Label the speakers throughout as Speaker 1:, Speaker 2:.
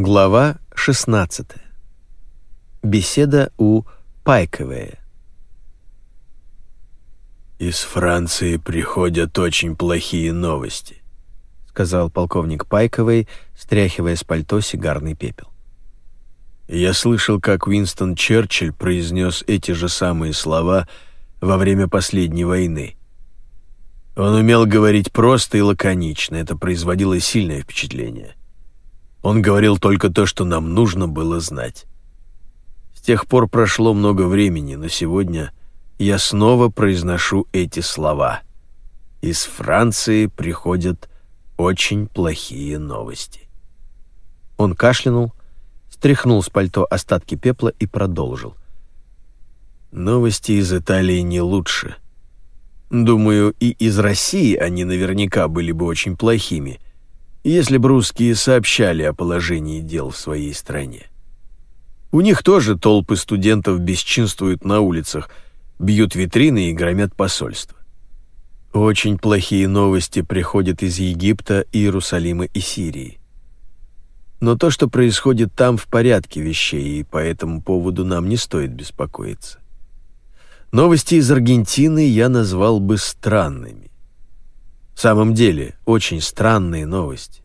Speaker 1: Глава 16. Беседа у Пайковея.
Speaker 2: «Из Франции приходят очень плохие новости», — сказал полковник Пайковый, стряхивая с пальто сигарный пепел. «Я слышал, как Уинстон Черчилль произнес эти же самые слова во время последней войны. Он умел говорить просто и лаконично, это производило сильное впечатление. Он говорил только то, что нам нужно было знать. С тех пор прошло много времени, но сегодня я снова произношу эти слова. Из Франции приходят очень плохие новости.
Speaker 1: Он кашлянул, стряхнул с пальто остатки пепла и продолжил.
Speaker 2: Новости из Италии не лучше — Думаю, и из России они наверняка были бы очень плохими, если бы русские сообщали о положении дел в своей стране. У них тоже толпы студентов бесчинствуют на улицах, бьют витрины и громят посольства. Очень плохие новости приходят из Египта, Иерусалима и Сирии. Но то, что происходит там, в порядке вещей, и по этому поводу нам не стоит беспокоиться. Новости из Аргентины я назвал бы странными. В самом деле, очень странные новости.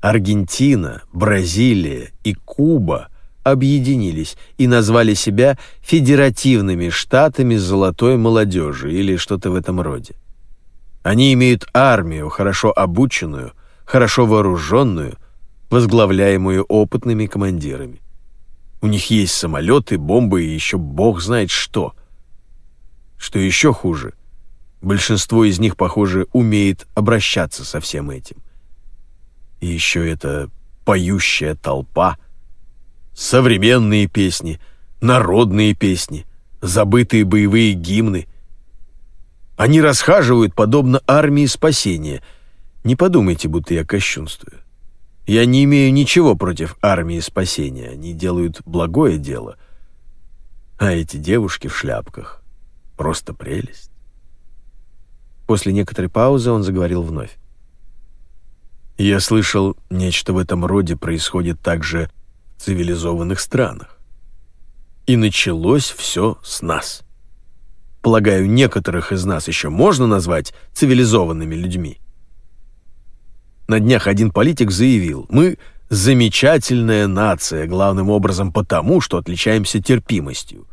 Speaker 2: Аргентина, Бразилия и Куба объединились и назвали себя федеративными штатами золотой молодежи или что-то в этом роде. Они имеют армию, хорошо обученную, хорошо вооруженную, возглавляемую опытными командирами. У них есть самолеты, бомбы и еще бог знает что – что еще хуже, большинство из них, похоже, умеет обращаться со всем этим. И еще эта поющая толпа, современные песни, народные песни, забытые боевые гимны. Они расхаживают, подобно армии спасения. Не подумайте, будто я кощунствую. Я не имею ничего против армии спасения. Они делают благое дело. А эти девушки в шляпках Просто прелесть.
Speaker 1: После некоторой паузы он заговорил вновь.
Speaker 2: Я слышал, нечто в этом роде происходит также в цивилизованных странах. И началось все с нас. Полагаю, некоторых из нас еще можно назвать цивилизованными людьми. На днях один политик заявил, мы замечательная нация, главным образом потому, что отличаемся терпимостью.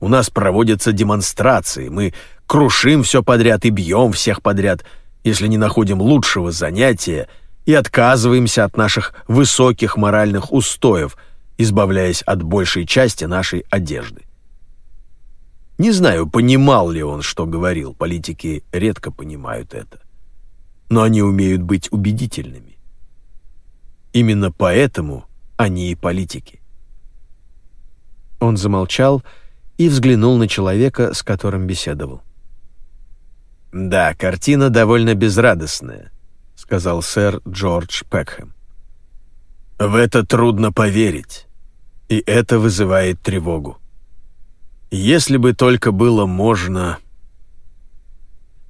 Speaker 2: У нас проводятся демонстрации, мы крушим все подряд и бьем всех подряд, если не находим лучшего занятия и отказываемся от наших высоких моральных устоев, избавляясь от большей части нашей одежды. Не знаю, понимал ли он, что говорил, политики редко понимают это. Но они умеют быть убедительными. Именно поэтому они и политики.
Speaker 1: Он замолчал и взглянул на человека, с которым беседовал.
Speaker 2: «Да, картина довольно безрадостная», — сказал сэр Джордж Пекхэм. «В это трудно поверить, и это вызывает тревогу. Если бы только было можно...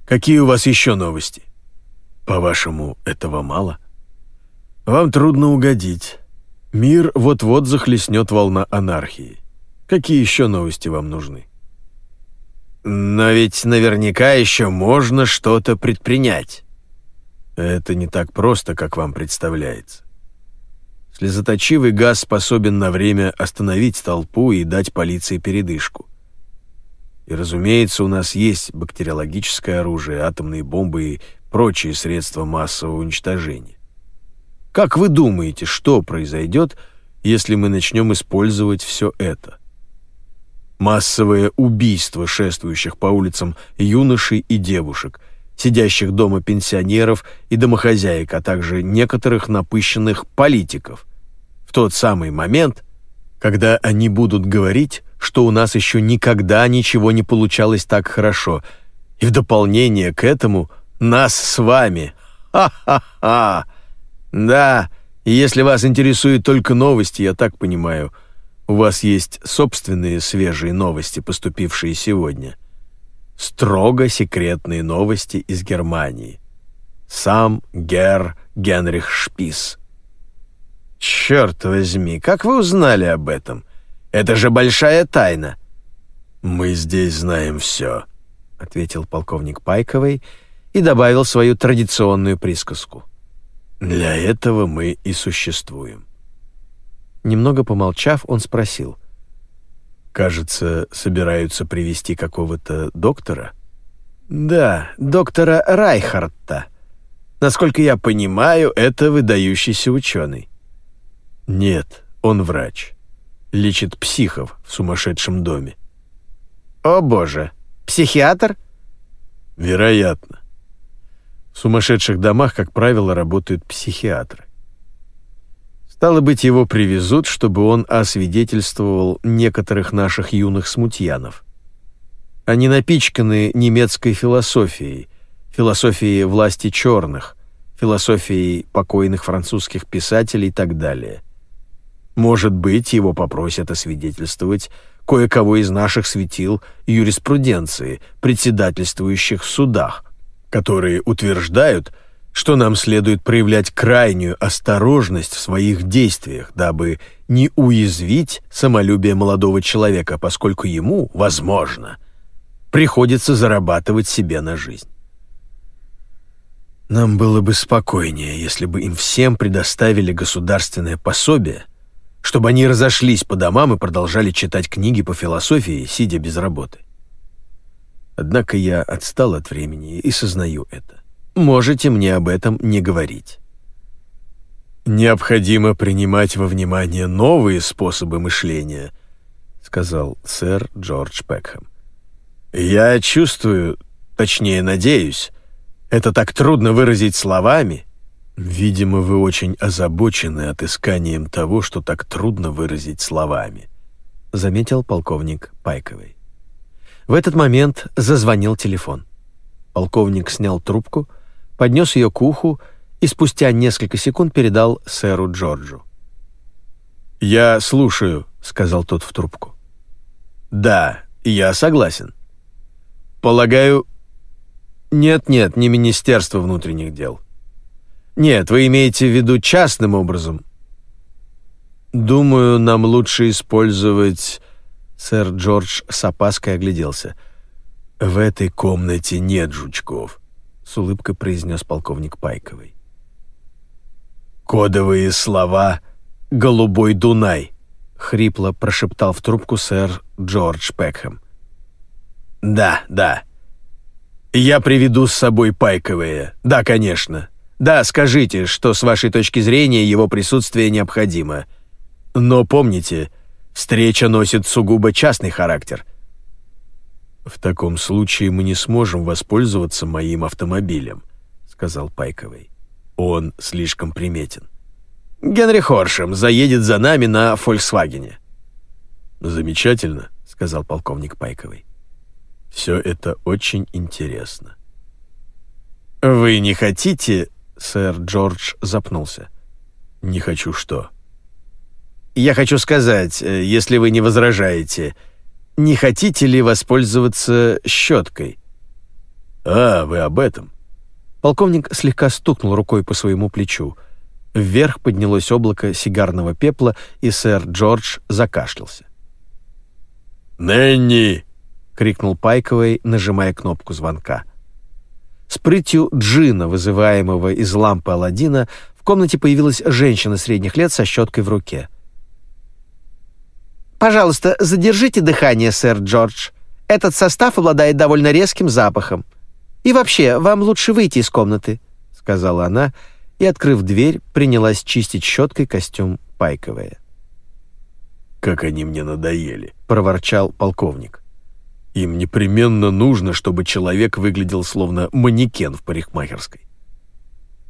Speaker 2: Какие у вас еще новости? По-вашему, этого мало? Вам трудно угодить. Мир вот-вот захлестнет волна анархии. Какие еще новости вам нужны? Но ведь наверняка еще можно что-то предпринять. Это не так просто, как вам представляется. Слезоточивый газ способен на время остановить толпу и дать полиции передышку. И, разумеется, у нас есть бактериологическое оружие, атомные бомбы и прочие средства массового уничтожения. Как вы думаете, что произойдет, если мы начнем использовать все это? Массовое убийство шествующих по улицам юношей и девушек, сидящих дома пенсионеров и домохозяек, а также некоторых напыщенных политиков. В тот самый момент, когда они будут говорить, что у нас еще никогда ничего не получалось так хорошо, и в дополнение к этому нас с вами. Ха-ха-ха! Да, если вас интересуют только новости, я так понимаю – у вас есть собственные свежие новости, поступившие сегодня. Строго секретные новости из Германии. Сам Герр Генрих Шпис. «Черт возьми, как вы узнали об этом? Это же большая тайна!» «Мы здесь знаем все», — ответил полковник Пайковый и добавил свою традиционную присказку. «Для этого мы и существуем».
Speaker 1: Немного помолчав, он спросил.
Speaker 2: «Кажется, собираются привести какого-то доктора?»
Speaker 1: «Да, доктора Райхарта. Насколько я понимаю, это выдающийся ученый».
Speaker 2: «Нет, он врач. Лечит психов в сумасшедшем доме».
Speaker 1: «О боже! Психиатр?»
Speaker 2: «Вероятно. В сумасшедших домах, как правило, работают психиатры. Стало быть, его привезут, чтобы он освидетельствовал некоторых наших юных смутьянов. Они напичканы немецкой философией, философией власти черных, философией покойных французских писателей и так далее. Может быть, его попросят освидетельствовать кое-кого из наших светил юриспруденции, председательствующих в судах, которые утверждают, что нам следует проявлять крайнюю осторожность в своих действиях, дабы не уязвить самолюбие молодого человека, поскольку ему, возможно, приходится зарабатывать себе на жизнь. Нам было бы спокойнее, если бы им всем предоставили государственное пособие, чтобы они разошлись по домам и продолжали читать книги по философии, сидя без работы. Однако я отстал от времени и сознаю это. Можете мне об этом не говорить. Необходимо принимать во внимание новые способы мышления, сказал сэр Джордж Пекхэм. Я чувствую, точнее, надеюсь, это так трудно выразить словами. Видимо, вы очень озабочены отысканием того, что так трудно выразить словами, заметил полковник Пайковый. В этот момент зазвонил телефон. Полковник снял трубку, поднес ее к уху и спустя несколько секунд передал сэру Джорджу. «Я слушаю», — сказал тот в трубку. «Да, я согласен. Полагаю...» «Нет-нет, не Министерство внутренних дел. Нет, вы имеете в виду частным образом. Думаю, нам лучше использовать Сэр Джордж с опаской огляделся. «В этой комнате нет жучков», — с улыбкой произнес полковник Пайковый. «Кодовые слова «Голубой Дунай», — хрипло прошептал в трубку сэр Джордж Пекхэм. «Да, да. Я приведу с собой Пайковые. Да, конечно. Да, скажите, что с вашей точки зрения его присутствие необходимо. Но помните, — Встреча носит сугубо частный характер. В таком случае мы не сможем воспользоваться моим автомобилем, сказал Пайковый. Он слишком приметен. Генри Хоршем заедет за нами на Фольксвагене. Замечательно, сказал полковник Пайковый. Все это очень интересно. Вы не хотите, сэр Джордж запнулся. Не хочу что? Я хочу сказать, э, если вы не возражаете, не хотите ли воспользоваться щеткой?» «А, вы об этом?» Полковник слегка стукнул рукой по своему плечу. Вверх поднялось облако сигарного пепла, и сэр Джордж закашлялся. «Нэнни!» — крикнул Пайковый, нажимая кнопку звонка. С прытью джина, вызываемого из лампы Аладдина, в комнате появилась женщина средних лет со щеткой в руке — Пожалуйста, задержите дыхание, сэр Джордж. Этот состав обладает довольно резким запахом. И вообще, вам лучше выйти из комнаты», — сказала она, и, открыв дверь, принялась чистить щеткой костюм Пайковая. «Как они мне надоели», — проворчал полковник. «Им непременно нужно, чтобы человек выглядел словно манекен в парикмахерской».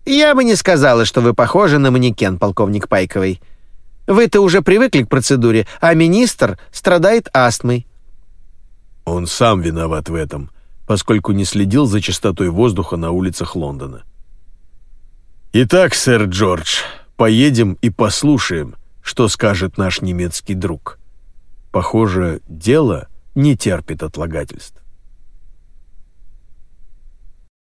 Speaker 2: «Я бы не сказала, что вы похожи на манекен, полковник Пайковый», вы-то уже привыкли к процедуре, а министр страдает астмой». Он сам виноват в этом, поскольку не следил за чистотой воздуха на улицах Лондона. «Итак, сэр Джордж, поедем и послушаем, что скажет наш немецкий друг. Похоже, дело не терпит отлагательств».